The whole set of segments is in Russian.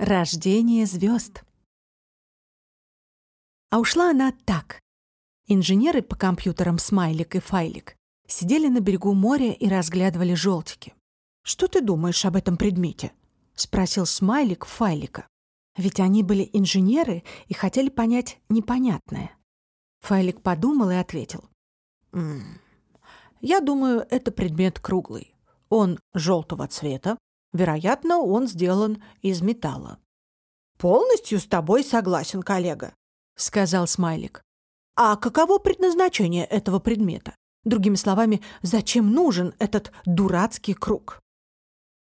Рождение звезд. А ушла она так. Инженеры по компьютерам Смайлик и Файлик сидели на берегу моря и разглядывали желтики. «Что ты думаешь об этом предмете?» — спросил Смайлик Файлика. Ведь они были инженеры и хотели понять непонятное. Файлик подумал и ответил. «М -м, «Я думаю, это предмет круглый. Он желтого цвета. Вероятно, он сделан из металла». «Полностью с тобой согласен, коллега», — сказал Смайлик. «А каково предназначение этого предмета? Другими словами, зачем нужен этот дурацкий круг?»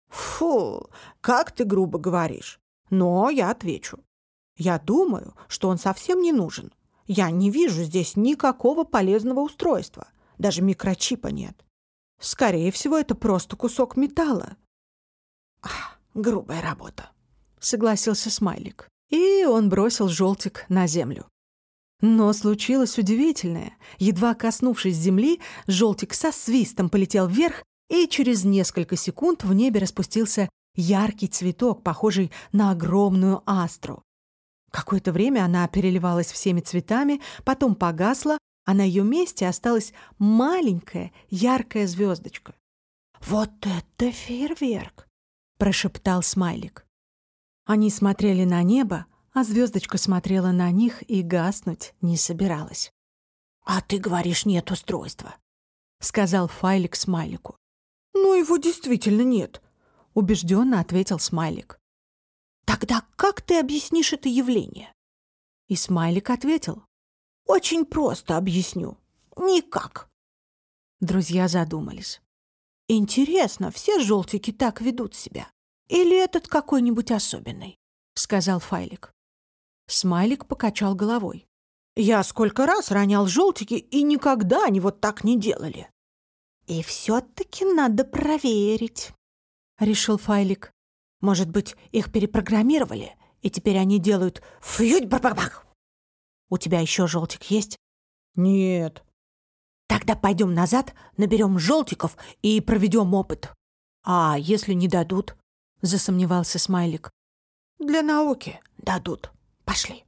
«Фу, как ты грубо говоришь. Но я отвечу. Я думаю, что он совсем не нужен. Я не вижу здесь никакого полезного устройства. Даже микрочипа нет. Скорее всего, это просто кусок металла. Грубая работа, согласился Смайлик. И он бросил желтик на землю. Но случилось удивительное. Едва коснувшись земли, желтик со свистом полетел вверх, и через несколько секунд в небе распустился яркий цветок, похожий на огромную астру. Какое-то время она переливалась всеми цветами, потом погасла, а на ее месте осталась маленькая яркая звездочка. «Вот это фейерверк!» — прошептал Смайлик. Они смотрели на небо, а звездочка смотрела на них и гаснуть не собиралась. «А ты говоришь, нет устройства», — сказал Файлик Смайлику. «Ну, его действительно нет», — убежденно ответил Смайлик. «Тогда как ты объяснишь это явление?» И Смайлик ответил. «Очень просто объясню. Никак». Друзья задумались. «Интересно, все желтики так ведут себя? Или этот какой-нибудь особенный?» — сказал Файлик. Смайлик покачал головой. «Я сколько раз ронял желтики, и никогда они вот так не делали». «И все-таки надо проверить», — решил Файлик. «Может быть, их перепрограммировали, и теперь они делают фьють бах У тебя еще желтик есть?» «Нет». «Тогда пойдем назад, наберем желтиков и проведем опыт». «А если не дадут?» — засомневался Смайлик. «Для науки дадут. Пошли».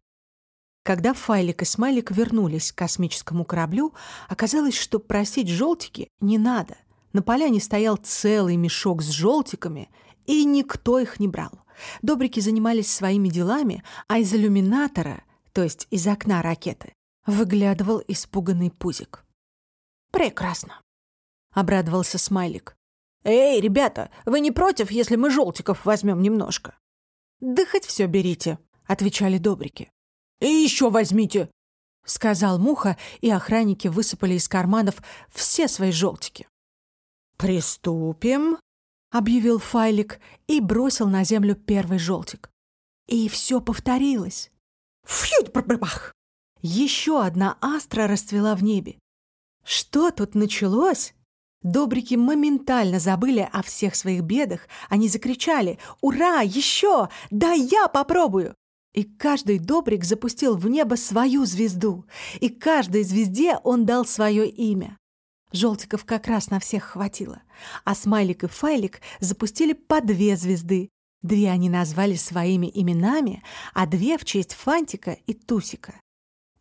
Когда Файлик и Смайлик вернулись к космическому кораблю, оказалось, что просить желтики не надо. На поляне стоял целый мешок с желтиками, и никто их не брал. Добрики занимались своими делами, а из иллюминатора, то есть из окна ракеты, выглядывал испуганный пузик. «Прекрасно», — обрадовался Смайлик. «Эй, ребята, вы не против, если мы желтиков возьмем немножко?» «Да хоть все берите», — отвечали добрики. «И еще возьмите», — сказал Муха, и охранники высыпали из карманов все свои желтики. «Приступим», — объявил Файлик и бросил на землю первый желтик. И все повторилось. Фьють бах Еще одна астра расцвела в небе. Что тут началось? Добрики моментально забыли о всех своих бедах. Они закричали «Ура! Еще! Да я попробую!» И каждый добрик запустил в небо свою звезду, и каждой звезде он дал свое имя. Желтиков как раз на всех хватило. А Смайлик и Файлик запустили по две звезды. Две они назвали своими именами, а две в честь Фантика и Тусика.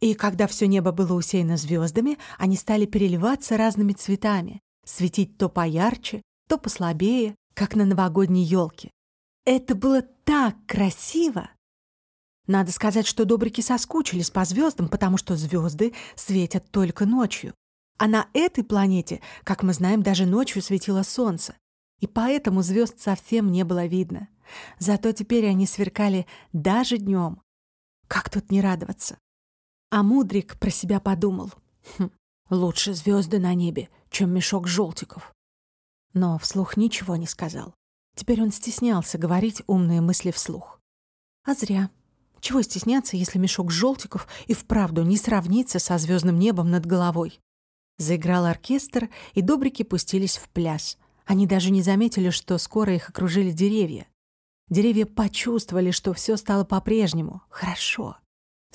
И когда все небо было усеяно звездами, они стали переливаться разными цветами, светить то поярче, то послабее, как на новогодней елке. Это было так красиво! Надо сказать, что добрики соскучились по звездам, потому что звезды светят только ночью. А на этой планете, как мы знаем, даже ночью светило солнце. И поэтому звезд совсем не было видно. Зато теперь они сверкали даже днем. Как тут не радоваться? А Мудрик про себя подумал. Хм, лучше звезды на небе, чем мешок желтиков. Но вслух ничего не сказал. Теперь он стеснялся говорить умные мысли вслух. А зря. Чего стесняться, если мешок желтиков и вправду не сравнится со звездным небом над головой? Заиграл оркестр, и добрики пустились в пляс. Они даже не заметили, что скоро их окружили деревья. Деревья почувствовали, что все стало по-прежнему. Хорошо.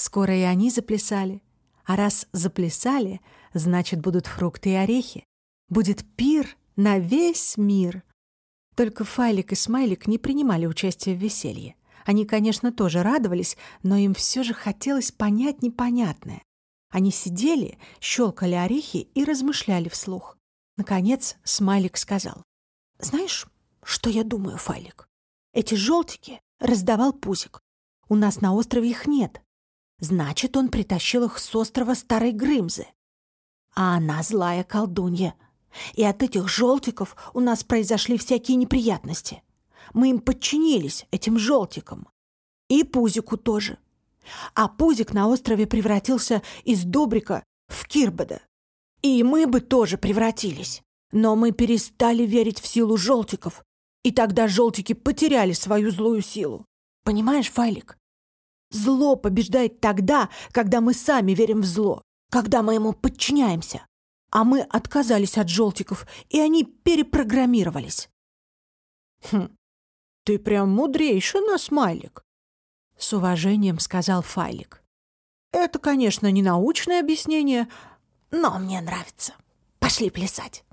Скоро и они заплясали. А раз заплясали, значит, будут фрукты и орехи. Будет пир на весь мир. Только Файлик и Смайлик не принимали участия в веселье. Они, конечно, тоже радовались, но им все же хотелось понять непонятное. Они сидели, щелкали орехи и размышляли вслух. Наконец Смайлик сказал. «Знаешь, что я думаю, Файлик? Эти желтики раздавал Пузик. У нас на острове их нет. Значит, он притащил их с острова Старой Грымзы. А она злая колдунья. И от этих желтиков у нас произошли всякие неприятности. Мы им подчинились, этим желтикам. И Пузику тоже. А Пузик на острове превратился из Добрика в Кирбода. И мы бы тоже превратились. Но мы перестали верить в силу желтиков, и тогда желтики потеряли свою злую силу. Понимаешь, Файлик? Зло побеждает тогда, когда мы сами верим в зло, когда мы ему подчиняемся. А мы отказались от желтиков, и они перепрограммировались. Хм, ты прям мудрейший на смайлик. С уважением сказал Файлик. Это, конечно, не научное объяснение, но мне нравится. Пошли плясать.